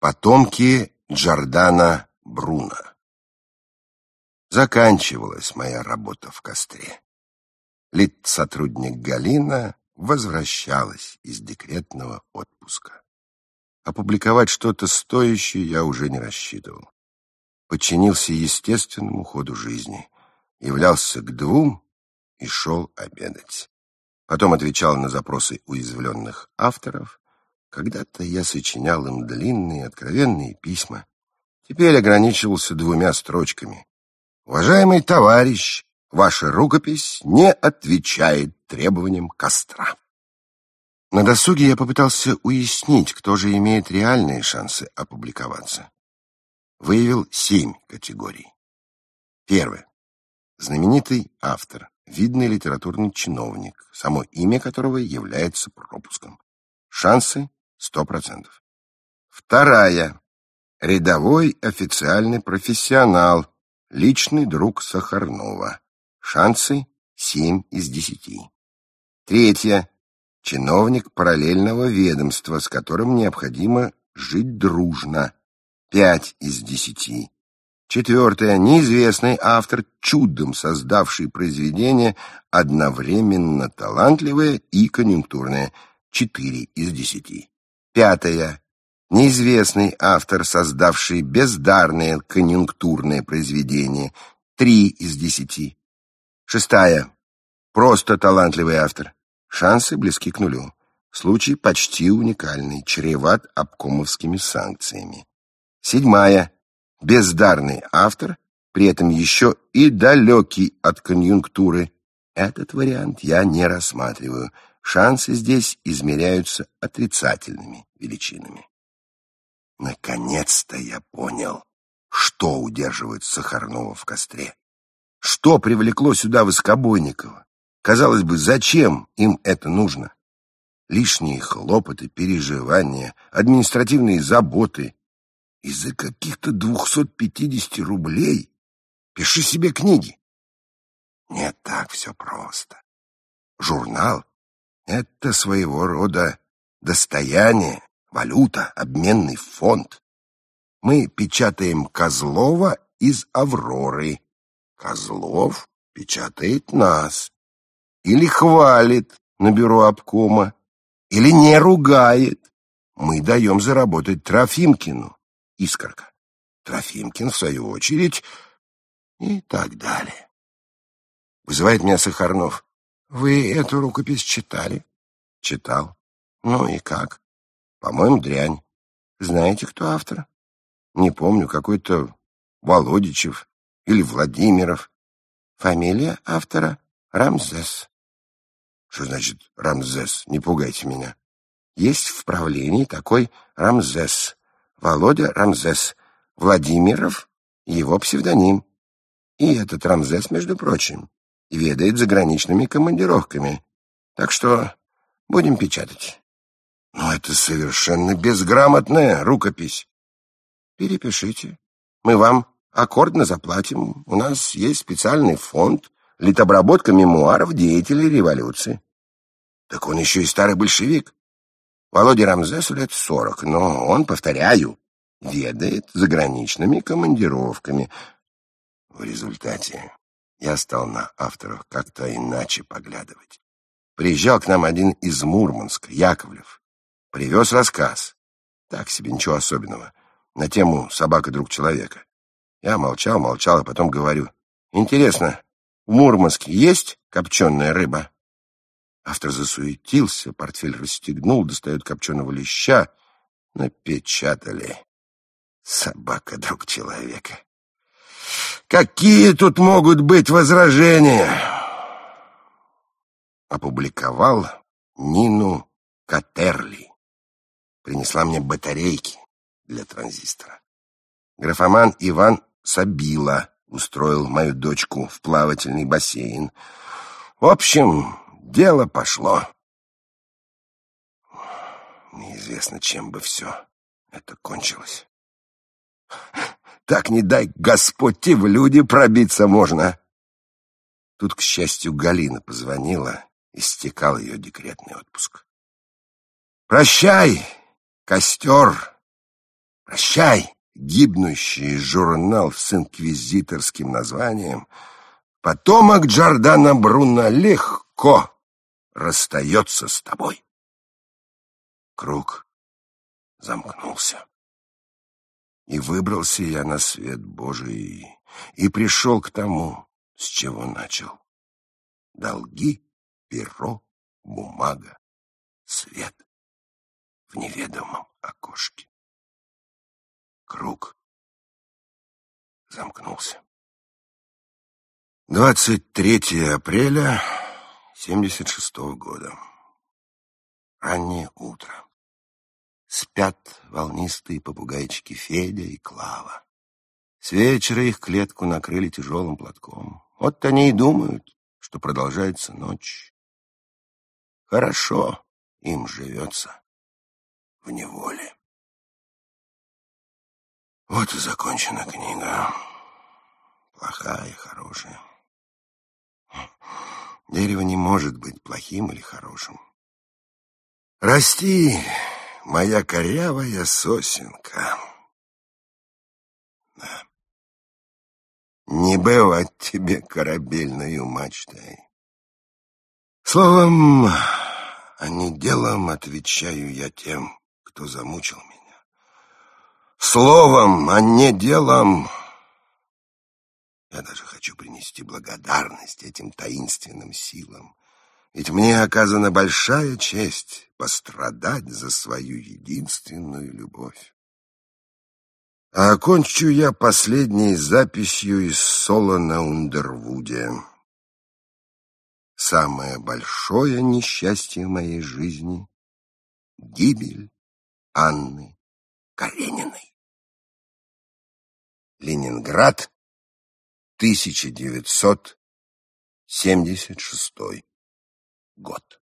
Потомки Джордана Бруно. Заканчивалась моя работа в костре. Лид-сотрудник Галина возвращалась из декретного отпуска. Опубликовать что-то стоящее я уже не рассчитывал. Подчинился естественному ходу жизни, являлся к двум и шел обедать. Потом отвечал на запросы уязвленных авторов, когда-то я сочинял им длинные, откровенные письма. Теперь ограничивался двумя строчками. «Уважаемый товарищ, ваша рукопись не отвечает требованиям костра». На досуге я попытался уяснить, кто же имеет реальные шансы опубликоваться. Выявил семь категорий. Первое. Знаменитый автор, видный литературный чиновник, само имя которого является пропуском. Шансы Сто процентов. Вторая. Рядовой официальный профессионал, личный друг Сахарнова. Шансы семь из десяти. Третья. Чиновник параллельного ведомства, с которым необходимо жить дружно. Пять из десяти. Четвертое. Неизвестный автор, чудом создавший произведение, одновременно талантливое и конъюнктурное. Четыре из десяти. Пятое. Неизвестный автор, создавший бездарное конъюнктурное произведение. Три из десяти. Шестая. Просто талантливый автор. Шансы близки к нулю. Случай почти уникальный, чреват обкомовскими санкциями. Седьмая. Бездарный автор, при этом еще и далекий от конъюнктуры. Этот вариант я не рассматриваю шансы здесь измеряются отрицательными величинами. Наконец-то я понял, что удерживает Сахарнова в костре. Что привлекло сюда Воскобойникова? Казалось бы, зачем им это нужно? Лишние хлопоты, переживания, административные заботы. Из-за каких-то 250 рублей пиши себе книги. Нет, так все просто. Журнал это своего рода достояние, валюта, обменный фонд. Мы печатаем Козлова из «Авроры». Козлов печатает нас. Или хвалит на бюро обкома, или не ругает. Мы даем заработать Трофимкину, искорка. Трофимкин, в свою очередь, и так далее. Вызывает меня Сахарнов. Вы эту рукопись читали? Читал. Ну и как? По-моему, дрянь. Знаете, кто автор? Не помню, какой-то Володичев или Владимиров. Фамилия автора Рамзес. Что значит Рамзес? Не пугайте меня. Есть в правлении такой Рамзес. Володя Рамзес. Владимиров — его псевдоним. И этот Рамзес, между прочим, и ведает заграничными командировками. Так что будем печатать. Но это совершенно безграмотная рукопись. Перепишите. Мы вам аккордно заплатим. У нас есть специальный фонд литобработка мемуаров деятелей революции. Так он еще и старый большевик. Володе Рамзесу лет сорок, но он, повторяю, ведает заграничными командировками. В результате я стал на авторов как-то иначе поглядывать. Приезжал к нам один из Мурманска, Яковлев. Привез рассказ. Так себе, ничего особенного. На тему «Собака друг человека». Я молчал, молчал, а потом говорю. Интересно, в Мурманске есть копченая рыба? Автор засуетился, портфель расстегнул, достает копченого леща. Напечатали. Собака друг человека. Какие тут могут быть возражения? Опубликовал Нину Катерли. Принесла мне батарейки для транзистора. Графоман Иван Сабила устроил мою дочку в плавательный бассейн. В общем, дело пошло. Неизвестно, чем бы все это кончилось. Так не дай Господь, и в люди пробиться можно. Тут, к счастью, Галина позвонила, истекал ее декретный отпуск. Прощай, костер, Прощай, гибнущий журнал с инквизиторским названием. Потомок Джордана Бруно легко расстается с тобой. Круг замкнулся. И выбрался я на свет Божий, и пришел к тому, с чего начал. Долги, перо, бумага, свет в неведомом окошке. Круг замкнулся. 23 апреля 76 -го года. Раннее утро. Спят волнистые попугайчики Федя и Клава. С вечера их клетку накрыли тяжелым платком. Вот они и думают, что продолжается ночь. Хорошо им живется в неволе. Вот и закончена книга. Плохая хорошая. Дерево не может быть плохим или хорошим. Расти, моя корявая сосенка. Да. Не бывать тебе корабельную мачтой. Словом, а не делом отвечаю я тем, кто замучил меня. Словом, а не делом. Я даже хочу принести благодарность этим таинственным силам, ведь мне оказана большая честь пострадать за свою единственную любовь. А окончу я последней записью из соло на Ундервуде. Самое большое несчастье моей жизни — гибель Анны Карениной. Ленинград, 1976 год.